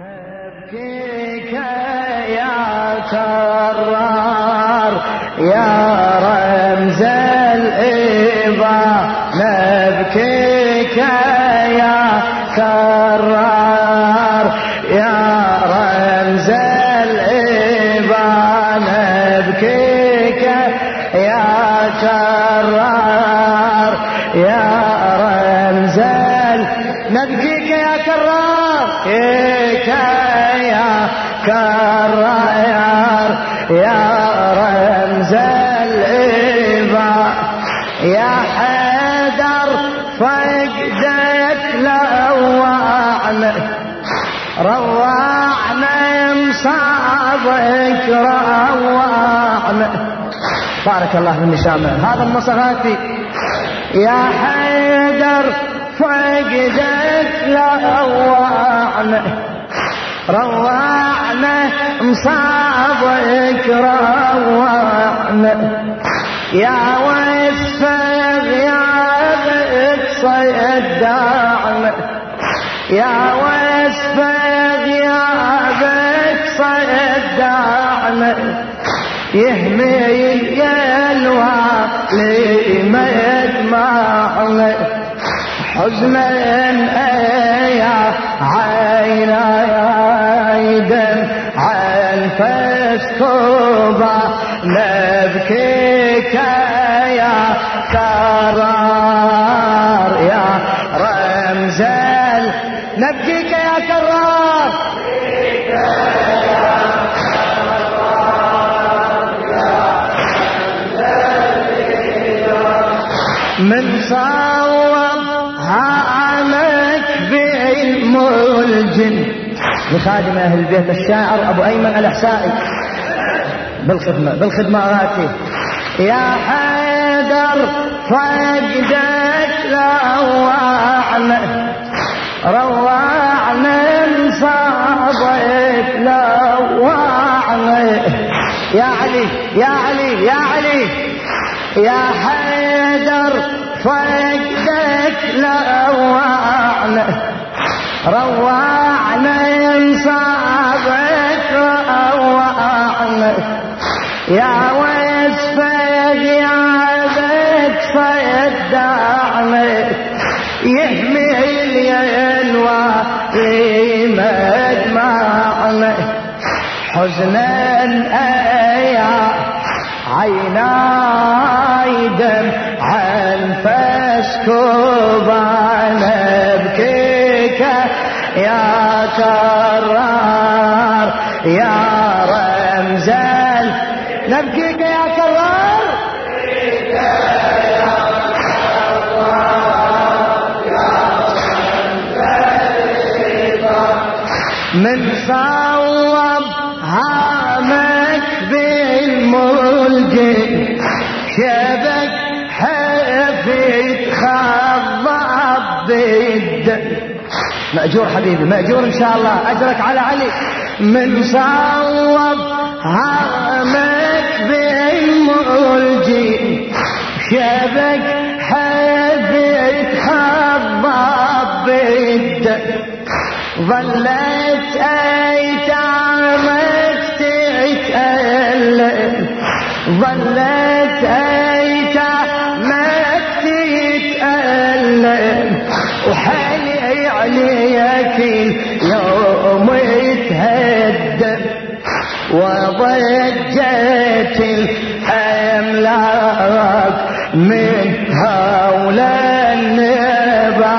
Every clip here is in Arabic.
نبكيك يا كرار يا رمز الإبا نبكيك يا كرار حيدر فقدك لوعنا روعنا مصابك روعنا بارك الله في النشامة هذا النصر يا حيدر فقدك لوعنا روعنا مصابك روعنا يا وسفة صدعنا يا وسفة غيابك صدعنا يهمي الوالي ما يدمعنا حزنا يا عين دم عن فسكوبة نبكيك يا كرار صوب هامك بعلم الجن. لخادم أهل البيت الشاعر أبو أيمن الأحسائي. بالخدمه بالخدمة غاتي يا حيدر فقدك روعنا روعنا انصابك لوعنا يا علي يا علي يا علي. يا حيدر فقدك لوعنا روعنا انصابك روعنا يا وصفة غيابك صدعنا يحمي اليلوى مدمعنا حزنا فسكوبان بكيك يا كرار يا رمزل نبكيك يا كرار من صوب هامك بالملجئ شبك حفيد خضب بالدم مأجور حبيبي مأجور إن شاء الله. أجرك على علي. من صوب هامك بالملجئ شبك حفيد خضب بالدم ظلت أيتامك تتألم ظلت عليك اليوم يتهدم وضجت الاملاك من هولا النبع.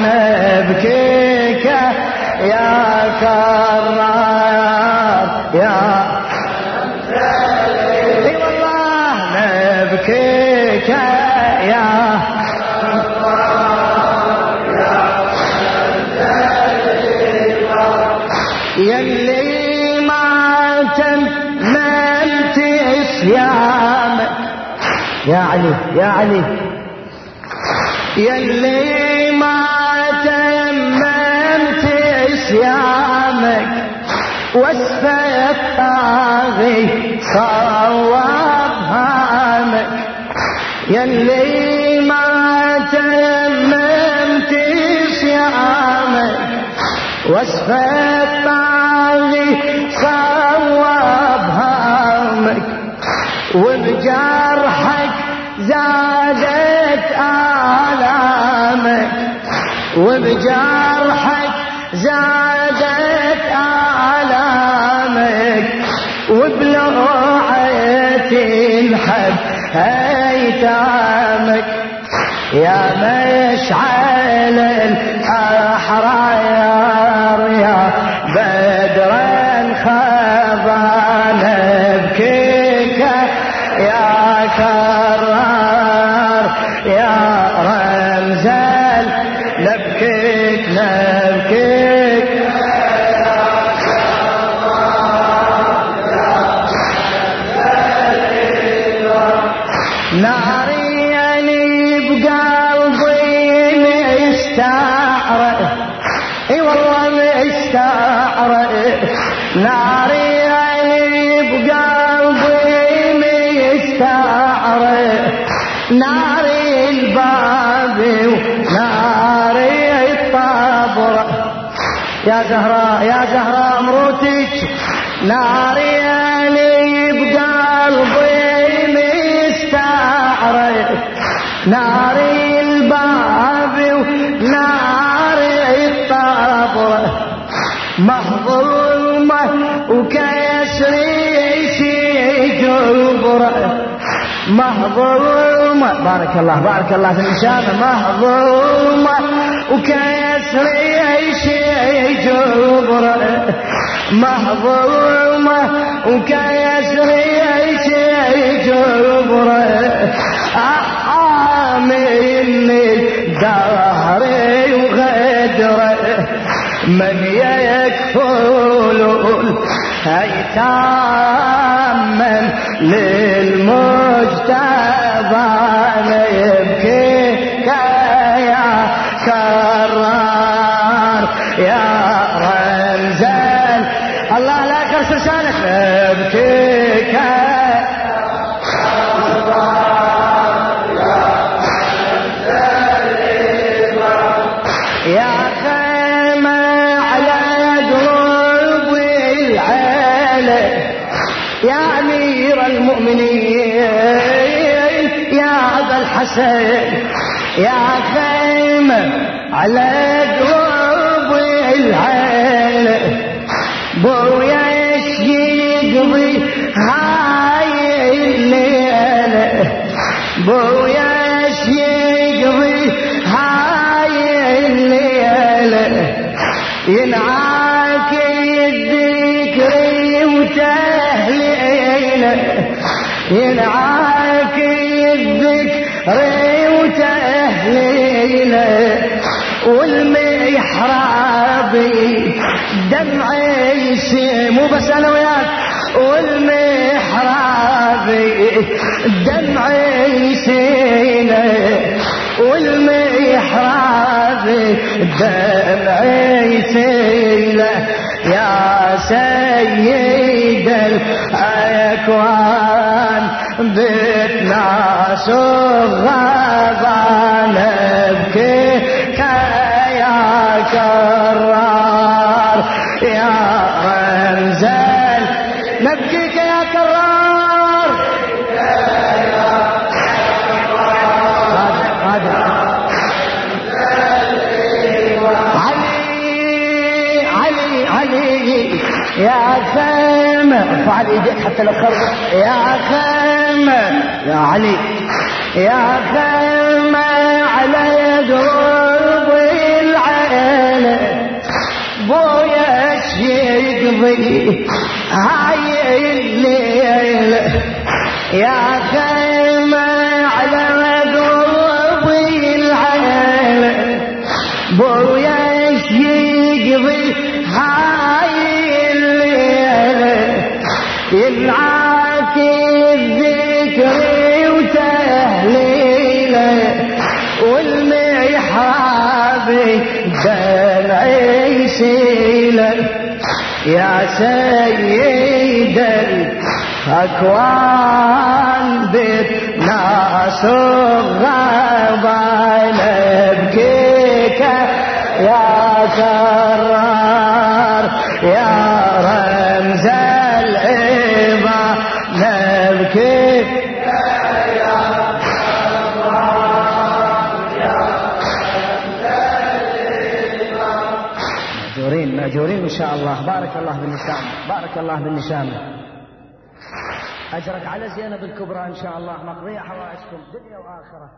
نبكيك يا كرار يا يا علي يا علي. يلي ما تممت صيامك واسفة الطاغي هامك. يلي ما تممت صيامك وصف الطاغي صوب همك وبجرحك زادت آلامك وبجرحك زادت آلامك وبلوعة الحب هيتامك. يا مشعل الأحرار ناري يعني بقلبي مستعرق إي والله مستعرق ناري يعني بقلبي مستعرق ناري الباب وناري الطبر. يا زهراء يا زهراء مروتك. ناري ناري الباب وناري الطبر. مهظلمة وكسري شي جبره مهظومة بارك الله بارك الله في الإنسان. مهظومة وكسري شي جبره مهظومة وكسري من للمجتبى يبكي يا كرار. يا رمزان الله لا يكرس لسانك ابكيك الحسن يا خيمة على قلوب العالم بويا إيش يقضي هاي الليلة؟ بويا وتهليله والمحرابي دمعي سي مو بس أنا وياك. والمحرابي دمعي سيله والمحرابي دمعي سيله يا سيد الأكوان بيتنا صغبان بكيك يا كرار يا رمزان نبكيك يا كرار. يا خيم ارفع لي ايديك حتى لو خربت يا خيم يا علي. يا خيم على قلوب العيلة بويا يقضي هاي الليلة يا خيم على قلوب العيلة بويا يا سيد الأكوان بيت ناس الغابة نبكيك يا كرار يا رمز ان شاء الله بارك الله بالنسامه بارك الله بالنسامه أجرك على زينب الكبرى ان شاء الله مقضية حوائجكم. دنيا وآخرة.